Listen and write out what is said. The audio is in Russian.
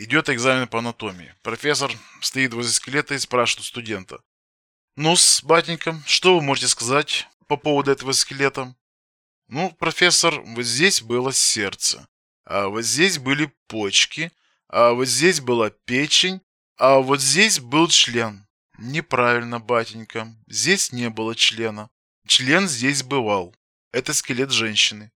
Идет экзамен по анатомии. Профессор стоит возле скелета и спрашивает у студента. ну с батенька, что вы можете сказать по поводу этого скелета?» «Ну, профессор, вот здесь было сердце, а вот здесь были почки, а вот здесь была печень, а вот здесь был член». «Неправильно, батенька, здесь не было члена. Член здесь бывал. Это скелет женщины».